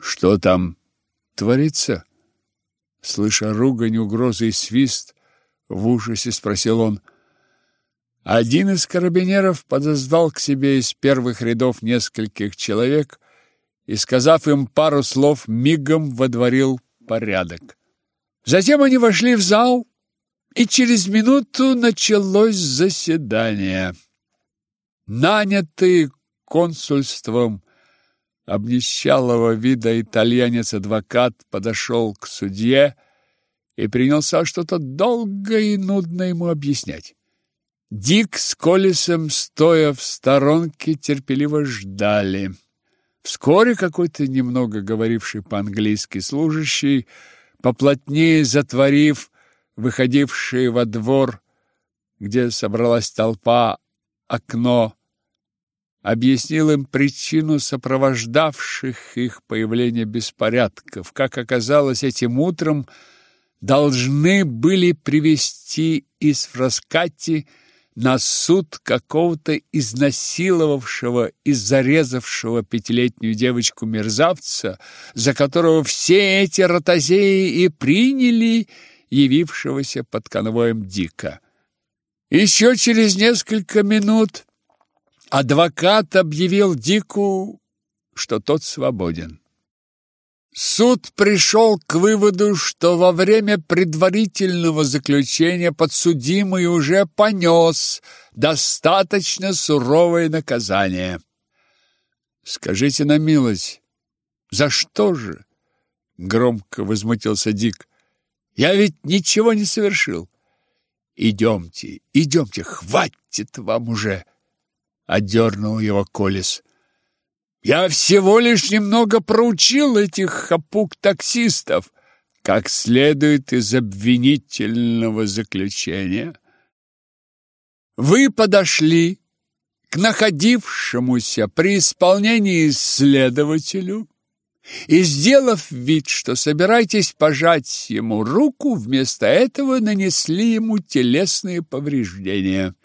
Что там творится? Слыша ругань, угрозы и свист, в ужасе спросил он. Один из карабинеров подозвал к себе из первых рядов нескольких человек и, сказав им пару слов, мигом водворил порядок. Затем они вошли в зал, и через минуту началось заседание. Нанятый консульством обнищалого вида итальянец-адвокат подошел к судье и принялся что-то долго и нудно ему объяснять. Дик с Колесом, стоя в сторонке, терпеливо ждали. Вскоре какой-то немного говоривший по-английски служащий, поплотнее затворив выходивший во двор, где собралась толпа, окно, объяснил им причину сопровождавших их появления беспорядков. Как оказалось, этим утром должны были привести из Фраскати на суд какого-то изнасиловавшего и зарезавшего пятилетнюю девочку мерзавца, за которого все эти ротозеи и приняли явившегося под конвоем Дика. Еще через несколько минут адвокат объявил Дику, что тот свободен. Суд пришел к выводу, что во время предварительного заключения подсудимый уже понес достаточно суровое наказание. Скажите на милость, за что же? Громко возмутился Дик. Я ведь ничего не совершил. Идемте, идемте, хватит вам уже, одернул его Колес. Я всего лишь немного проучил этих хапук-таксистов, как следует из обвинительного заключения. Вы подошли к находившемуся при исполнении следователю и, сделав вид, что собираетесь пожать ему руку, вместо этого нанесли ему телесные повреждения.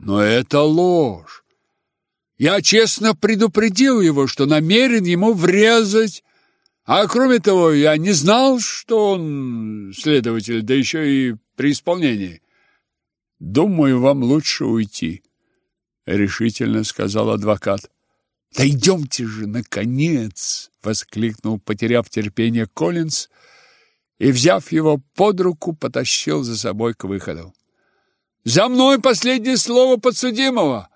Но это ложь. Я честно предупредил его, что намерен ему врезать, а кроме того, я не знал, что он следователь, да еще и при исполнении. Думаю, вам лучше уйти, решительно сказал адвокат. Да идемте же, наконец, воскликнул, потеряв терпение Коллинз и, взяв его под руку, потащил за собой к выходу. За мной последнее слово подсудимого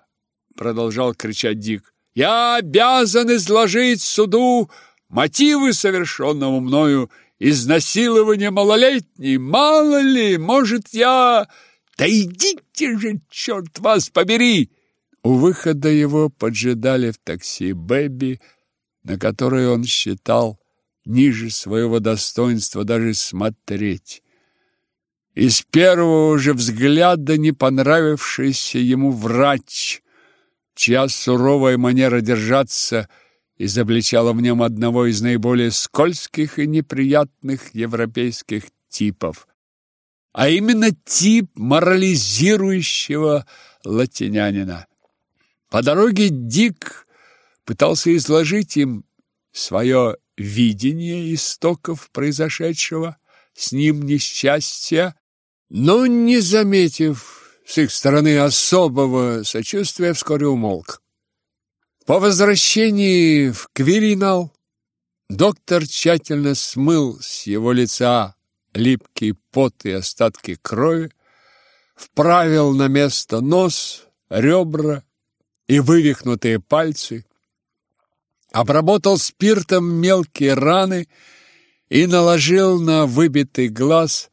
продолжал кричать Дик. Я обязан изложить суду мотивы совершенного мною изнасилования малолетней. Мало ли, может, я... Да идите же, черт вас побери! У выхода его поджидали в такси Бэби, на которой он считал ниже своего достоинства даже смотреть. Из первого же взгляда не понравившийся ему врач чья суровая манера держаться изобличала в нем одного из наиболее скользких и неприятных европейских типов, а именно тип морализирующего латинянина. По дороге Дик пытался изложить им свое видение истоков произошедшего с ним несчастья, но, не заметив с их стороны особого сочувствия вскоре умолк. По возвращении в Квиринал доктор тщательно смыл с его лица липкий пот и остатки крови, вправил на место нос, ребра и вывихнутые пальцы, обработал спиртом мелкие раны и наложил на выбитый глаз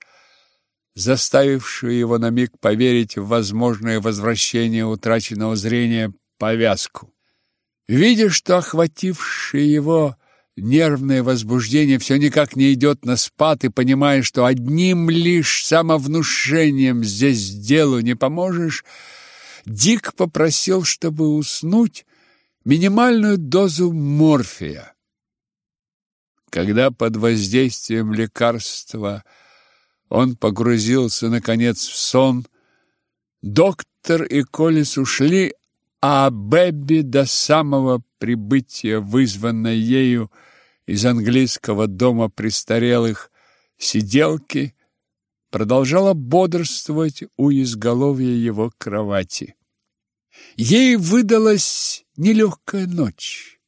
заставившую его на миг поверить в возможное возвращение утраченного зрения повязку. Видя, что охватившее его нервное возбуждение все никак не идет на спад, и понимая, что одним лишь самовнушением здесь делу не поможешь, Дик попросил, чтобы уснуть, минимальную дозу морфия. Когда под воздействием лекарства – он погрузился, наконец, в сон. Доктор и Колес ушли, а Бэбби до самого прибытия, вызванной ею, из английского дома престарелых сиделки продолжала бодрствовать у изголовья его кровати. Ей выдалась нелегкая ночь.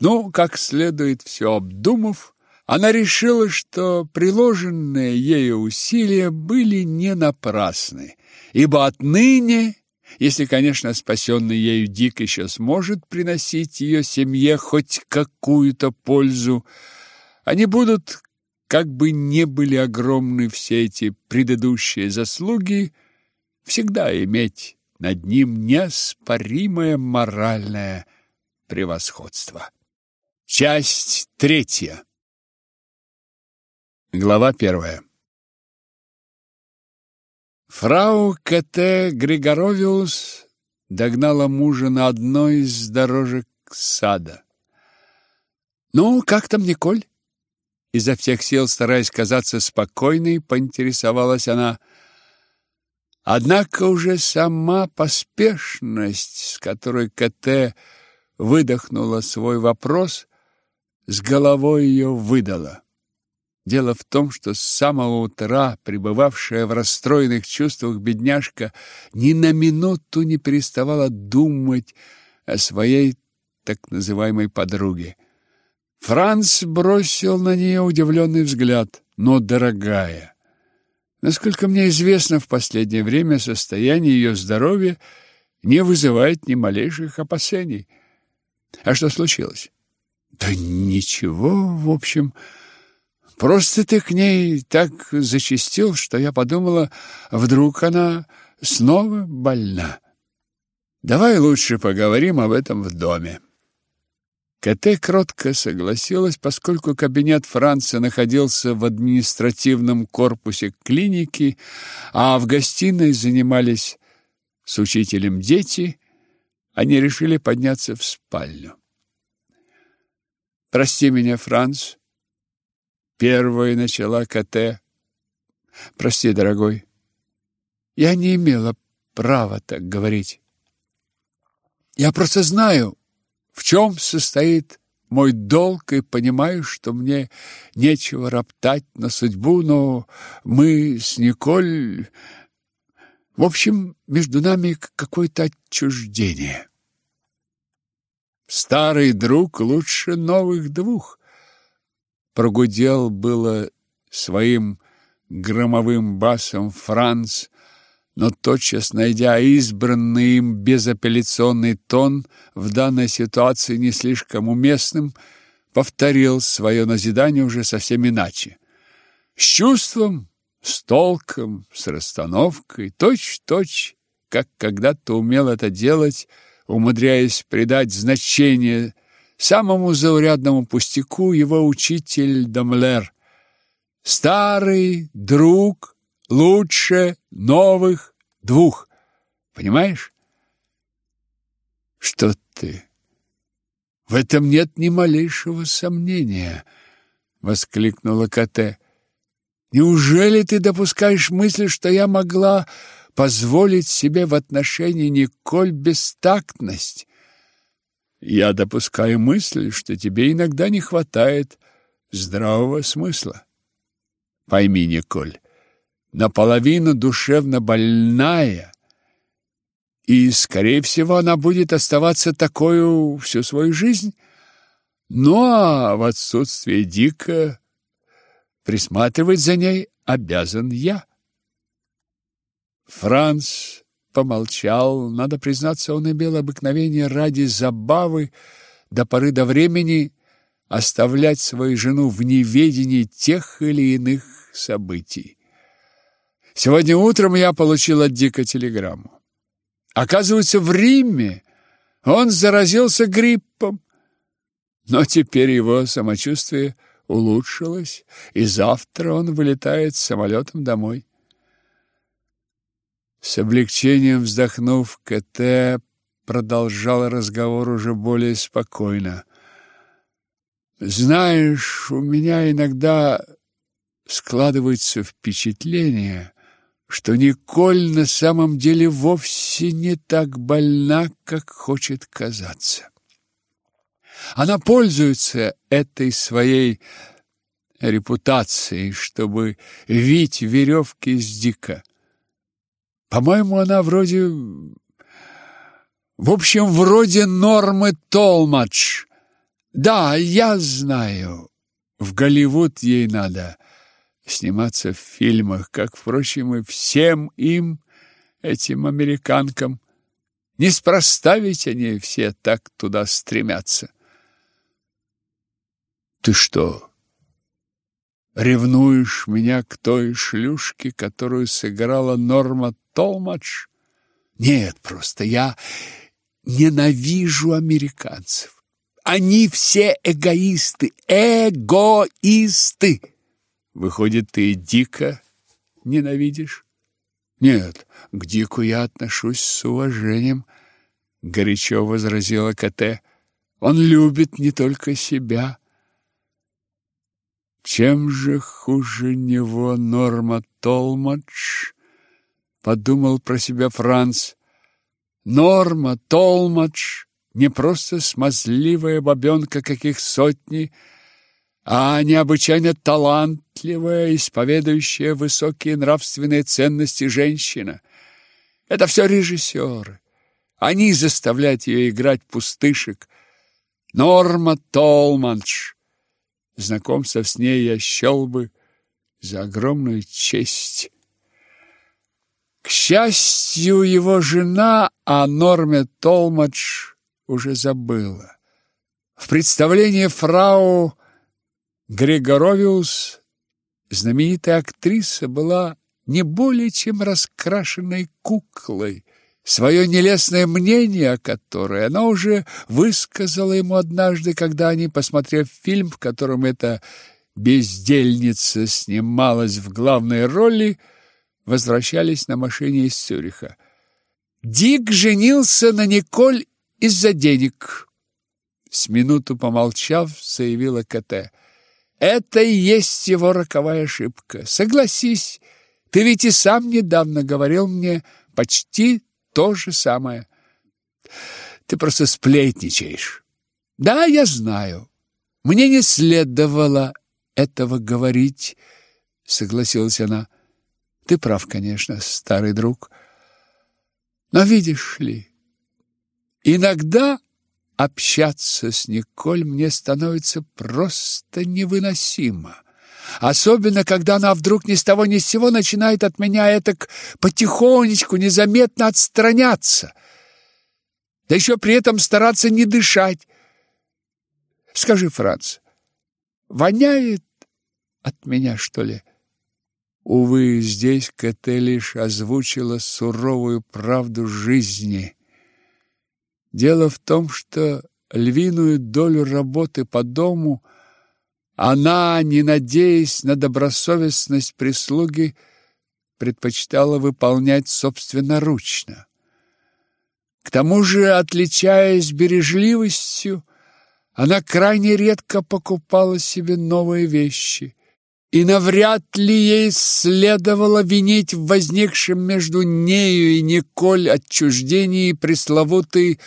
Но, как следует все обдумав, она решила, что приложенные ею усилия были не напрасны, ибо отныне, если, конечно, спасенный ею Дик еще сможет приносить ее семье хоть какую-то пользу, они будут, как бы не были огромны все эти предыдущие заслуги, всегда иметь над ним неоспоримое моральное превосходство. Часть третья. Глава первая. Фрау К.Т. Григоровиус догнала мужа на одной из дорожек сада. «Ну, как там Николь?» Изо всех сил, стараясь казаться спокойной, поинтересовалась она – Однако уже сама поспешность, с которой КТ выдохнула свой вопрос, с головой ее выдала. Дело в том, что с самого утра пребывавшая в расстроенных чувствах бедняжка ни на минуту не переставала думать о своей так называемой подруге. Франц бросил на нее удивленный взгляд. «Но, дорогая, Насколько мне известно, в последнее время состояние ее здоровья не вызывает ни малейших опасений. А что случилось? Да ничего, в общем. Просто ты к ней так зачастил, что я подумала, вдруг она снова больна. Давай лучше поговорим об этом в доме. КТ кротко согласилась, поскольку кабинет Франца находился в административном корпусе клиники, а в гостиной занимались с учителем дети, они решили подняться в спальню. «Прости меня, Франц», — первой начала КТ. «Прости, дорогой, я не имела права так говорить. Я просто знаю, в чем состоит мой долг, и понимаю, что мне нечего роптать на судьбу, но мы с Николь... В общем, между нами какое-то отчуждение. Старый друг лучше новых двух. Прогудел было своим громовым басом Франц, но тотчас, найдя избранный им безапелляционный тон, в данной ситуации не слишком уместным, повторил свое назидание уже совсем иначе. С чувством, с толком, с расстановкой, точь-точь, как когда-то умел это делать, умудряясь придать значение самому заурядному пустяку его учитель Дамлер. Старый друг лучше новых двух. Понимаешь? Что ты? В этом нет ни малейшего сомнения, воскликнула Кате. Неужели ты допускаешь мысль, что я могла позволить себе в отношении Николь бестактность? Я допускаю мысль, что тебе иногда не хватает здравого смысла. Пойми, Николь, наполовину душевно больная, и, скорее всего, она будет оставаться такой всю свою жизнь. Ну, а в отсутствие Дика присматривать за ней обязан я. Франц помолчал. Надо признаться, он имел обыкновение ради забавы до поры до времени оставлять свою жену в неведении тех или иных событий. Сегодня утром я получил от Дика телеграмму. Оказывается, в Риме он заразился гриппом. Но теперь его самочувствие улучшилось, и завтра он вылетает самолетом домой. С облегчением вздохнув, КТ продолжал разговор уже более спокойно. «Знаешь, у меня иногда складывается впечатление, что Николь на самом деле вовсе не так больна, как хочет казаться. Она пользуется этой своей репутацией, чтобы вить веревки с Дика. По-моему, она вроде... В общем, вроде нормы Толмадж. Да, я знаю. В Голливуд ей надо сниматься в фильмах, как, впрочем, и всем им, этим американкам. Неспроста ведь они все так туда стремятся. Ты что, ревнуешь меня к той шлюшке, которую сыграла Норма Толмадж? Нет, просто я ненавижу американцев. Они все эгоисты, эгоисты. Выходит, ты дико ненавидишь? Нет, к Дику я отношусь с уважением, горячо возразила КТ. Он любит не только себя. Чем же хуже него Норма Толмадж? Подумал про себя Франц. Норма Толмадж не просто смазливая бабенка, каких сотни, а необычайно талантливая, исповедующая высокие нравственные ценности женщина. Это все режиссеры. Они заставляют ее играть пустышек. Норма Толманш. Знакомство с ней я счел бы за огромную честь. К счастью, его жена о Норме Толмадж уже забыла. В представлении фрау Григоровиус, знаменитая актриса, была не более чем раскрашенной куклой. Свое нелестное мнение о которой она уже высказала ему однажды, когда они, посмотрев фильм, в котором эта бездельница снималась в главной роли, возвращались на машине из Цюриха. Дик женился на Николь из-за денег. С минуту помолчав, заявила КТ. Это и есть его роковая ошибка. Согласись, ты ведь и сам недавно говорил мне почти то же самое. Ты просто сплетничаешь. Да, я знаю. Мне не следовало этого говорить, согласилась она. Ты прав, конечно, старый друг. Но видишь ли, иногда общаться с Николь мне становится просто невыносимо. Особенно, когда она вдруг ни с того ни с сего начинает от меня этак потихонечку, незаметно отстраняться. Да еще при этом стараться не дышать. Скажи, Франц, воняет от меня, что ли? Увы, здесь Кэте лишь озвучила суровую правду жизни — Дело в том, что львиную долю работы по дому она, не надеясь на добросовестность прислуги, предпочитала выполнять собственноручно. К тому же, отличаясь бережливостью, она крайне редко покупала себе новые вещи, и навряд ли ей следовало винить в возникшем между нею и Николь отчуждении пресловутый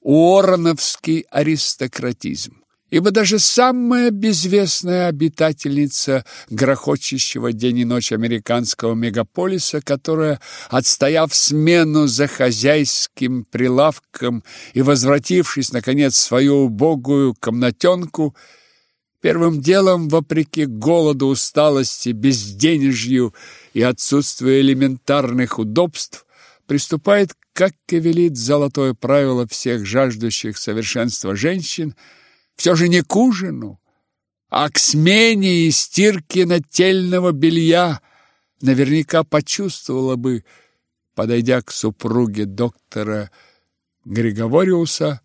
уорреновский аристократизм. Ибо даже самая безвестная обитательница грохочущего день и ночь американского мегаполиса, которая, отстояв смену за хозяйским прилавком и возвратившись, наконец, в свою убогую комнатенку, первым делом, вопреки голоду, усталости, безденежью и отсутствию элементарных удобств, приступает как и велит золотое правило всех жаждущих совершенства женщин, все же не к ужину, а к смене и стирке нательного белья, наверняка почувствовала бы, подойдя к супруге доктора Григориуса,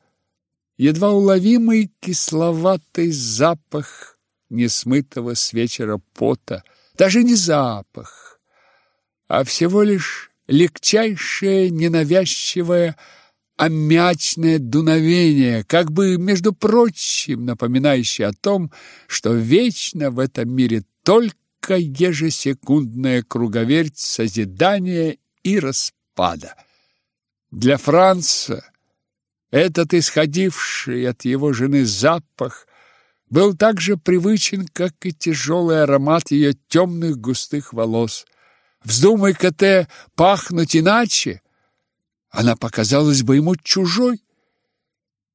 едва уловимый кисловатый запах несмытого с вечера пота, даже не запах, а всего лишь легчайшее, ненавязчивое, аммиачное дуновение, как бы, между прочим, напоминающее о том, что вечно в этом мире только ежесекундная круговерть созидания и распада. Для Франца Этот исходивший от его жены запах был так же привычен, как и тяжелый аромат ее темных густых волос. Вздумай КТ пахнуть иначе, она показалась бы ему чужой.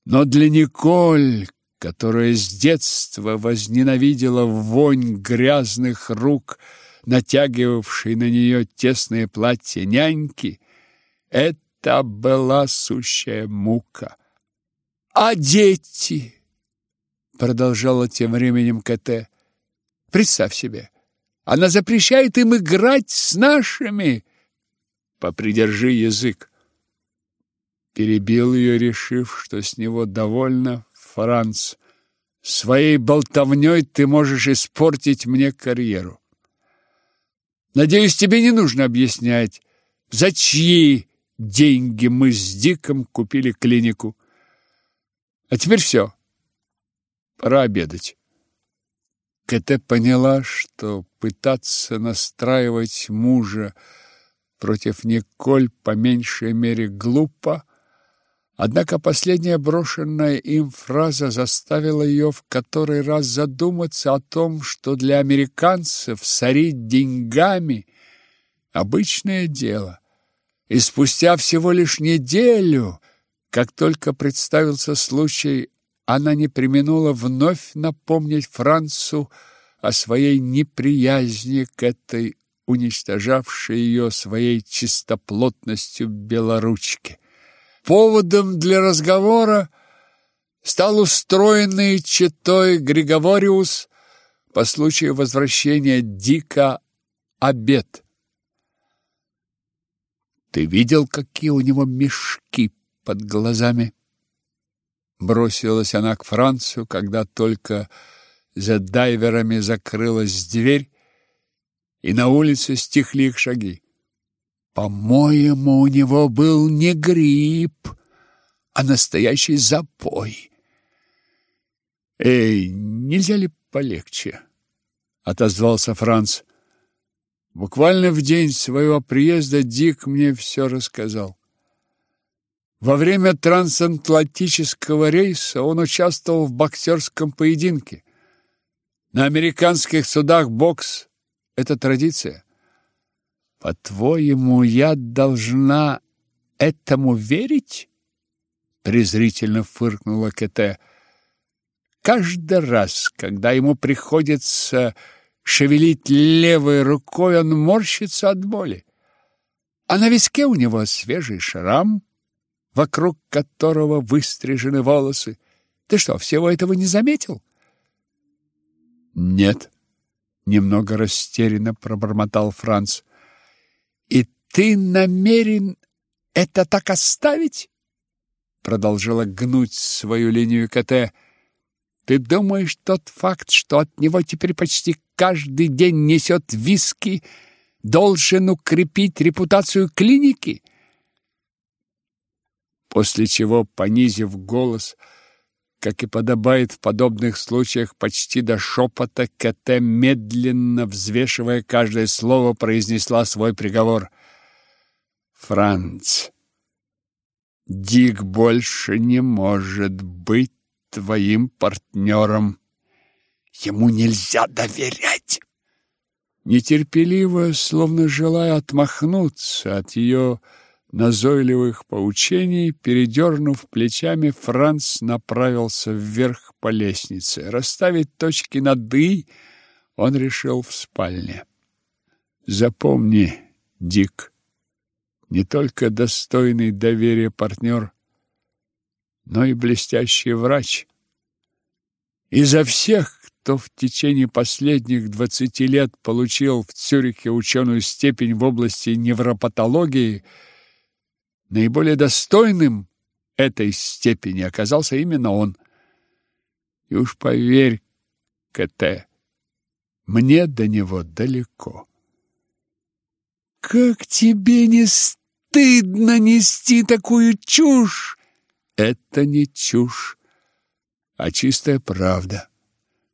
Но для Николь, которая с детства возненавидела вонь грязных рук, натягивавшей на нее тесное платье няньки, это была сущая мука. А дети, продолжала тем временем КТ. Представь себе, она запрещает им играть с нашими. Попридержи язык. Перебил ее, решив, что с него довольно, Франц. Своей болтовней ты можешь испортить мне карьеру. Надеюсь, тебе не нужно объяснять, за чьи деньги мы с Диком купили клинику. А теперь все. Пора обедать. Кэте поняла, что пытаться настраивать мужа против Николь по меньшей мере глупо, однако последняя брошенная им фраза заставила ее в который раз задуматься о том, что для американцев сорить деньгами – обычное дело. И спустя всего лишь неделю, как только представился случай она не преминула вновь напомнить Францу о своей неприязни к этой уничтожавшей ее своей чистоплотностью белоручке. Поводом для разговора стал устроенный читой Григориус по случаю возвращения Дика обед. Ты видел, какие у него мешки под глазами? Бросилась она к Францу, когда только за дайверами закрылась дверь, и на улице стихли их шаги. По-моему, у него был не грипп, а настоящий запой. Эй, нельзя ли полегче? отозвался Франц. Буквально в день своего приезда Дик мне все рассказал. Во время трансатлантического рейса он участвовал в боксерском поединке. На американских судах бокс – это традиция. По-твоему, я должна этому верить? Презрительно фыркнула Кэте. Каждый раз, когда ему приходится шевелить левой рукой, он морщится от боли. А на виске у него свежий шрам – вокруг которого выстрижены волосы. Ты что, всего этого не заметил? Нет, немного растерянно пробормотал Франц. И ты намерен это так оставить? Продолжала гнуть свою линию КТ. Ты думаешь, тот факт, что от него теперь почти каждый день несет виски, должен укрепить репутацию клиники? — после чего, понизив голос, как и подобает в подобных случаях, почти до шепота, КТ, медленно взвешивая каждое слово, произнесла свой приговор. «Франц, Дик больше не может быть твоим партнером. Ему нельзя доверять!» Нетерпеливо, словно желая отмахнуться от ее назойливых поучений, передернув плечами, Франц направился вверх по лестнице. Расставить точки над «и» он решил в спальне. Запомни, Дик, не только достойный доверия партнер, но и блестящий врач. Изо всех, кто в течение последних двадцати лет получил в Цюрихе ученую степень в области невропатологии – Наиболее достойным этой степени оказался именно он. И уж поверь, КТ, мне до него далеко. Как тебе не стыдно нести такую чушь? Это не чушь, а чистая правда.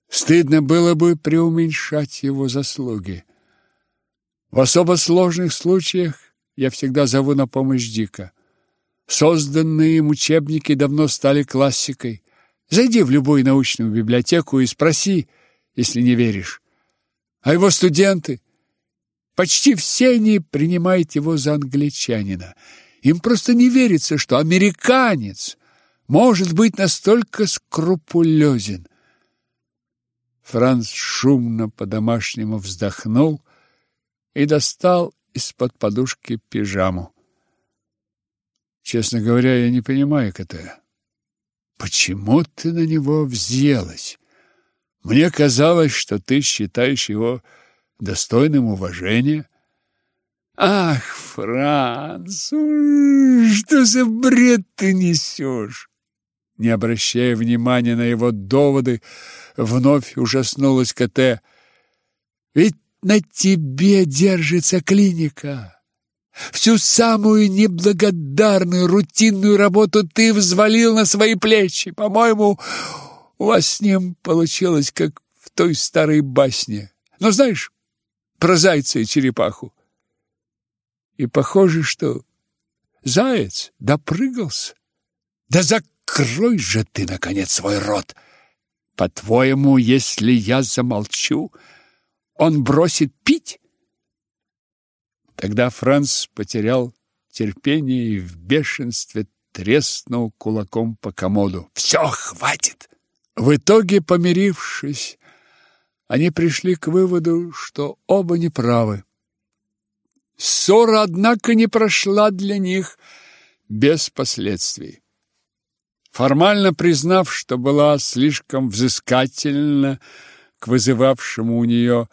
Стыдно было бы преуменьшать его заслуги. В особо сложных случаях я всегда зову на помощь Дика. Созданные им учебники давно стали классикой. Зайди в любую научную библиотеку и спроси, если не веришь. А его студенты? Почти все они принимают его за англичанина. Им просто не верится, что американец может быть настолько скрупулезен. Франц шумно по-домашнему вздохнул и достал из-под подушки пижаму. Честно говоря, я не понимаю, Катя. Почему ты на него взъелась? Мне казалось, что ты считаешь его достойным уважения. Ах, Франц, что за бред ты несешь? Не обращая внимания на его доводы, вновь ужаснулась КТ. Ведь на тебе держится клиника. Всю самую неблагодарную рутинную работу ты взвалил на свои плечи. По-моему, у вас с ним получилось, как в той старой басне. Но знаешь, про зайца и черепаху. И похоже, что заяц допрыгался. Да закрой же ты, наконец, свой рот! По-твоему, если я замолчу, он бросит пить? Тогда Франц потерял терпение и в бешенстве треснул кулаком по комоду. «Все, хватит!» В итоге, помирившись, они пришли к выводу, что оба неправы. Ссора, однако, не прошла для них без последствий. Формально признав, что была слишком взыскательна к вызывавшему у нее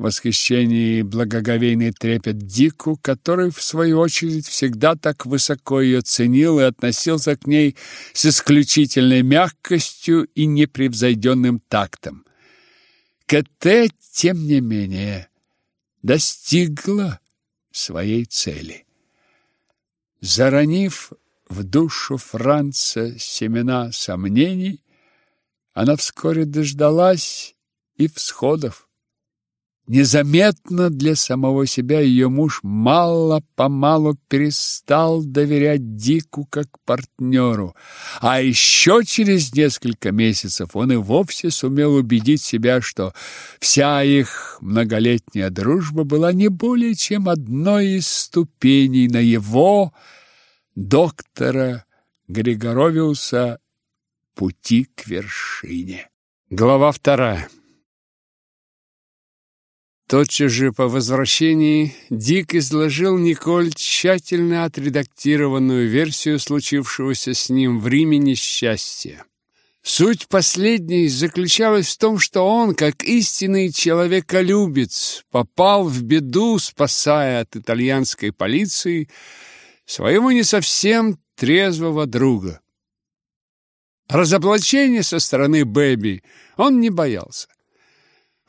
восхищение и благоговейный трепет Дику, который, в свою очередь, всегда так высоко ее ценил и относился к ней с исключительной мягкостью и непревзойденным тактом. КТ, тем не менее, достигла своей цели. Заронив в душу Франца семена сомнений, она вскоре дождалась и всходов. Незаметно для самого себя ее муж мало-помалу перестал доверять Дику как партнеру, а еще через несколько месяцев он и вовсе сумел убедить себя, что вся их многолетняя дружба была не более чем одной из ступеней на его, доктора Григоровиуса, пути к вершине. Глава вторая. Тотчас же по возвращении Дик изложил Николь тщательно отредактированную версию случившегося с ним в Риме несчастья. Суть последней заключалась в том, что он, как истинный человеколюбец, попал в беду, спасая от итальянской полиции своего не совсем трезвого друга. Разоблачения со стороны Бэби он не боялся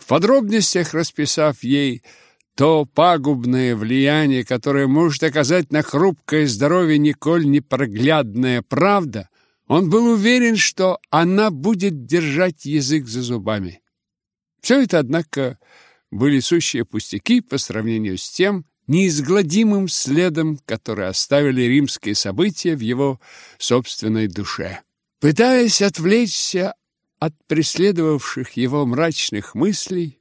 в подробностях расписав ей то пагубное влияние, которое может оказать на хрупкое здоровье Николь непроглядная правда, он был уверен, что она будет держать язык за зубами. Все это, однако, были сущие пустяки по сравнению с тем неизгладимым следом, который оставили римские события в его собственной душе. Пытаясь отвлечься от преследовавших его мрачных мыслей,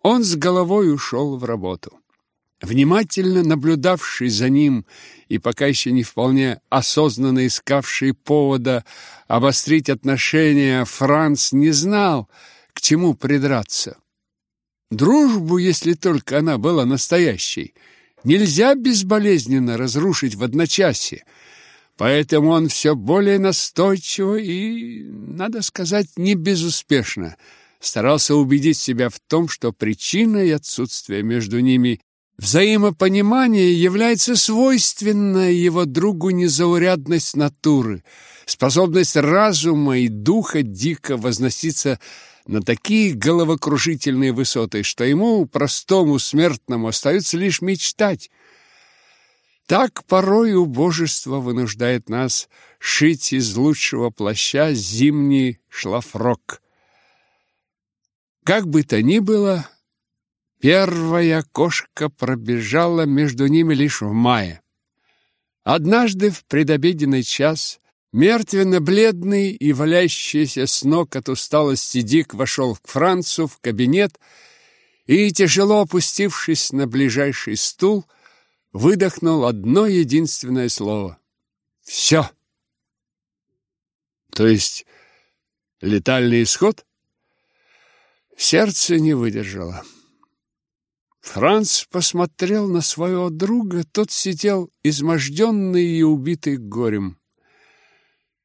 он с головой ушел в работу. Внимательно наблюдавший за ним и пока еще не вполне осознанно искавший повода обострить отношения, Франц не знал, к чему придраться. Дружбу, если только она была настоящей, нельзя безболезненно разрушить в одночасье – Поэтому он все более настойчиво и, надо сказать, не безуспешно старался убедить себя в том, что причиной отсутствия между ними взаимопонимания является свойственная его другу незаурядность натуры, способность разума и духа дико возноситься на такие головокружительные высоты, что ему, простому смертному, остается лишь мечтать – так порой убожество вынуждает нас шить из лучшего плаща зимний шлафрок. Как бы то ни было, первая кошка пробежала между ними лишь в мае. Однажды в предобеденный час мертвенно-бледный и валящийся с ног от усталости Дик вошел к Францу в кабинет и, тяжело опустившись на ближайший стул, выдохнул одно единственное слово. «Все!» То есть летальный исход? Сердце не выдержало. Франц посмотрел на своего друга, тот сидел изможденный и убитый горем.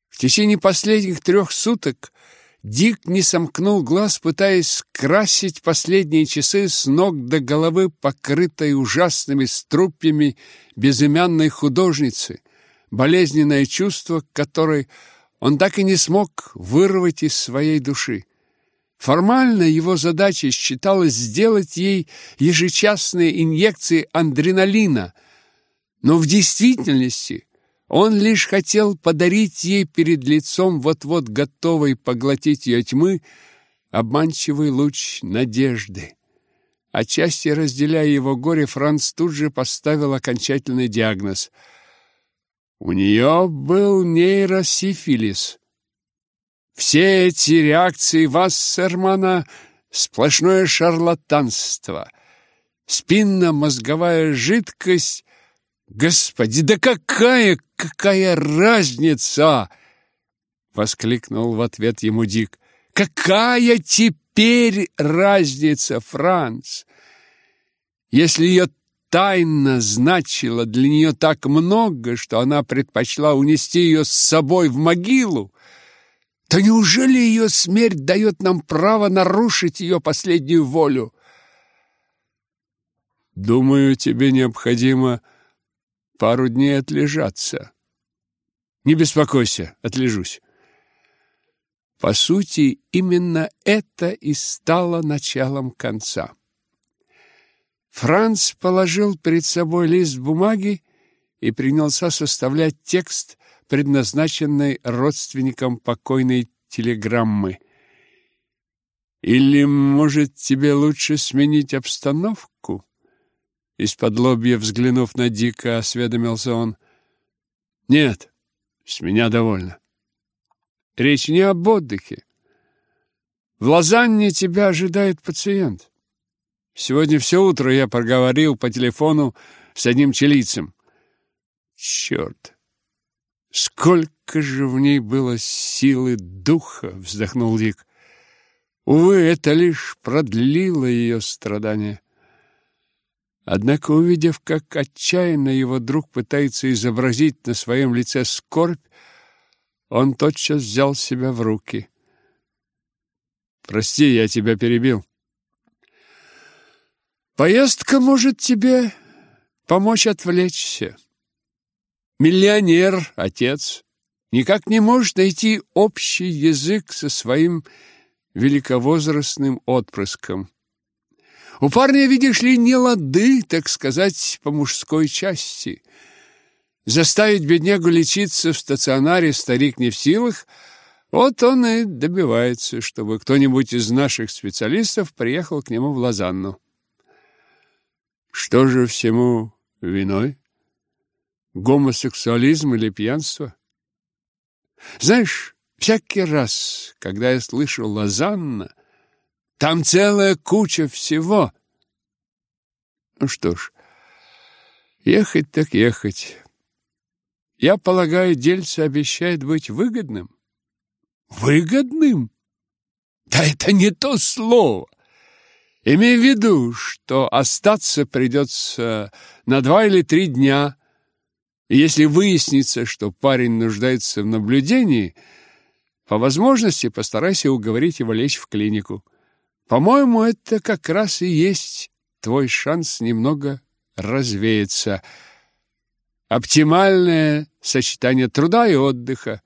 В течение последних трех суток Дик не сомкнул глаз, пытаясь скрасить последние часы с ног до головы, покрытой ужасными струпьями безымянной художницы, болезненное чувство, которое он так и не смог вырвать из своей души. Формально его задачей считалось сделать ей ежечасные инъекции адреналина, но в действительности он лишь хотел подарить ей перед лицом вот-вот готовой поглотить ее тьмы обманчивый луч надежды. Отчасти разделяя его горе, Франц тут же поставил окончательный диагноз. У нее был нейросифилис. Все эти реакции Вассермана — сплошное шарлатанство. Спинно-мозговая жидкость... Господи, да какая, какая разница! Воскликнул в ответ ему Дик. Какая теперь разница, Франц? Если ее тайна значила для нее так много, что она предпочла унести ее с собой в могилу, то неужели ее смерть дает нам право нарушить ее последнюю волю? Думаю, тебе необходимо пару дней отлежаться. Не беспокойся, отлежусь. По сути, именно это и стало началом конца. Франц положил перед собой лист бумаги и принялся составлять текст, предназначенной родственникам покойной телеграммы. Или, может, тебе лучше сменить обстановку? Из-под лобья взглянув на Дика, осведомился он. Нет, с меня довольно. Речь не об отдыхе. В Лозанне тебя ожидает пациент. Сегодня все утро я проговорил по телефону с одним чилийцем. Черт! Сколько же в ней было силы духа, вздохнул Дик. Увы, это лишь продлило ее страдания. Однако, увидев, как отчаянно его друг пытается изобразить на своем лице скорбь, он тотчас взял себя в руки. «Прости, я тебя перебил. Поездка может тебе помочь отвлечься». Миллионер, отец, никак не может найти общий язык со своим великовозрастным отпрыском. У парня, видишь ли, не лады, так сказать, по мужской части. Заставить беднягу лечиться в стационаре старик не в силах, вот он и добивается, чтобы кто-нибудь из наших специалистов приехал к нему в Лозанну. Что же всему виной? гомосексуализм или пьянство? Знаешь, всякий раз, когда я слышу Лозанна, там целая куча всего. Ну что ж, ехать так ехать. Я полагаю, дельце обещает быть выгодным. Выгодным? Да это не то слово. Имей в виду, что остаться придется на два или три дня, и если выяснится, что парень нуждается в наблюдении, по возможности постарайся уговорить его лечь в клинику. По-моему, это как раз и есть твой шанс немного развеяться. Оптимальное сочетание труда и отдыха.